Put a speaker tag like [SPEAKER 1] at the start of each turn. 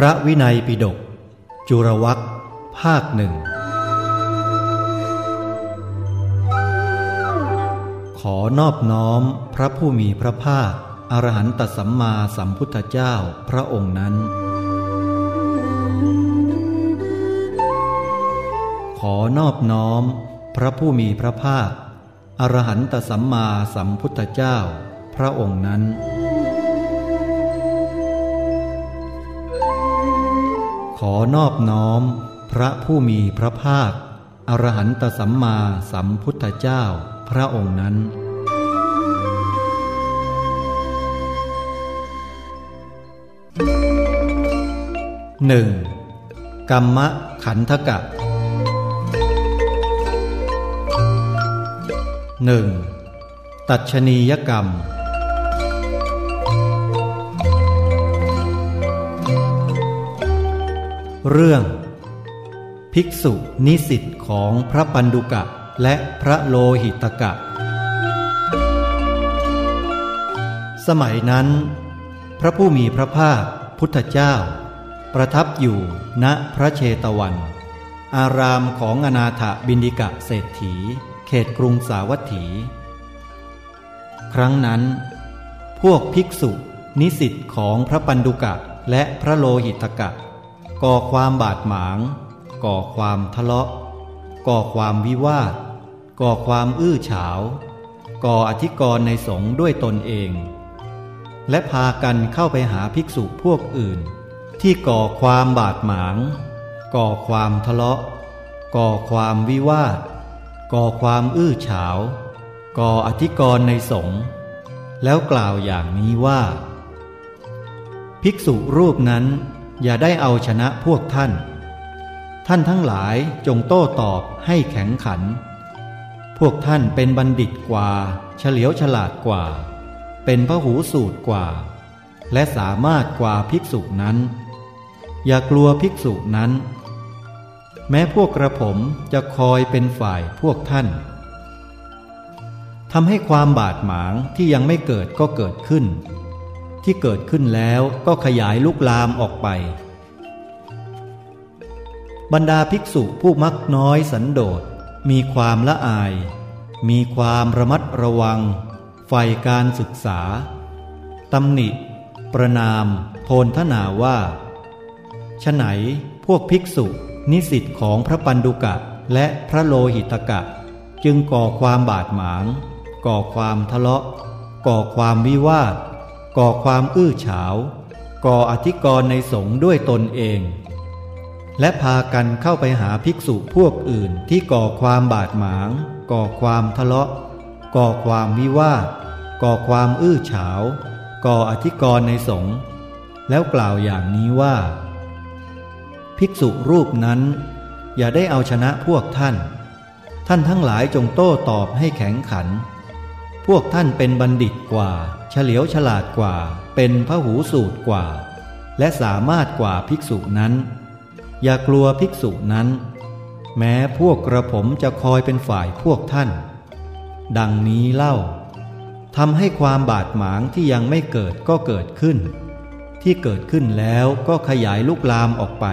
[SPEAKER 1] พระวินัยปิฎกจุรวักภาคหนึ่ง ขอนอบน้อมพระผู้มีพระภาค อรหันตสัมมาสัมพุทธเจ้าพระองค์นั้น ขอนอบน้อมพระผู้มีพระภาค อรหันตสัมมาสัมพุทธเจ้า พระองค์นั้น ขอนอบน้อม พระผู้มีพระภาค อรหันตสัมมาสัมพุทธเจ้าพระองค์นั้นหนึ่งกรรมขันธกะหนึ่งตัชนียกรรม เรื่อง ภิกษุนิสิตของพระปันดุกะและพระโลหิตกะ สมัยนั้น พระผู้มีพระภาคพุทธเจ้า ประทับอยู่ณพระเชตวัน อารามของอนาถบินิกะเศรษฐี เขตกรุงสาวัตถี ครั้งนั้น พวกภิกษุนิสิตของพระปันดุกะและพระโลหิตกะ ก่อความบาดหมาง ก่อความทะเลาะ ก่อความวิวาท ก่อความอื้อฉาว ก่ออธิกรณ์ในสงฆ์ด้วยตนเอง และพากันเข้าไปหาภิกษุพวกอื่น ที่ก่อความบาดหมาง ก่อความทะเลาะ ก่อความวิวาท ก่อความอื้อฉาว ก่ออธิกรณ์ในสงฆ์แล้วกล่าวอย่างนี้ว่า ภิกษุรูปนั้น อย่าได้เอาชนะพวกท่าน ท่านทั้งหลายจงโต้ตอบให้แข็งขัน พวกท่านเป็นบัณฑิตกว่า เฉลียวฉลาดกว่า เป็นพระหูสูตรกว่า และสามารถกว่าภิกษุนั้น อย่ากลัวภิกษุนั้น แม้พวกกระผมจะคอยเป็นฝ่ายพวกท่านทำให้ความบาดหมางที่ยังไม่เกิดก็เกิดขึ้น ที่เกิดขึ้นแล้วก็ขยายลุกลามออกไป บรรดาภิกษุผู้มักน้อยสันโดษมีความละอาย มีความระมัดระวังใฝ่การศึกษาตำหนิ ประนามโพนทนาว่าฉไหนพวกภิกษุนิสิตของพระปันดุกะและพระโลหิตกะ จึงก่อความบาดหมาง ก่อความทะเลาะ ก่อความวิวาท ก่อความอื้อฉาว ก่ออธิกรณ์ในสงฆ์ด้วยตนเอง และพากันเข้าไปหาภิกษุพวกอื่นที่ก่อความบาดหมาง ก่อความทะเลาะ ก่อความวิวาท ก่อความอื้อฉาว ก่ออธิกรณ์ในสงฆ์แล้วกล่าวอย่างนี้ว่า ภิกษุรูปนั้น อย่าได้เอาชนะพวกท่าน ท่านทั้งหลายจงโต้ตอบให้แข็งขัน พวกท่านเป็นบัณฑิตกว่า ลียวฉลาดกว่า เป็นพระหูสูตรกว่า และสามารถกว่าภิกษุนั้น อย่ากลัวภิกษุนั้น แม้พวกกระผมจะคอยเป็นฝ่ายพวกท่าน ดังนี้เล่าทำให้ความบาดหมางที่ยังไม่เกิดก็เกิดขึ้น ที่เกิดขึ้นแล้วก็ขยายลุกลามออกไป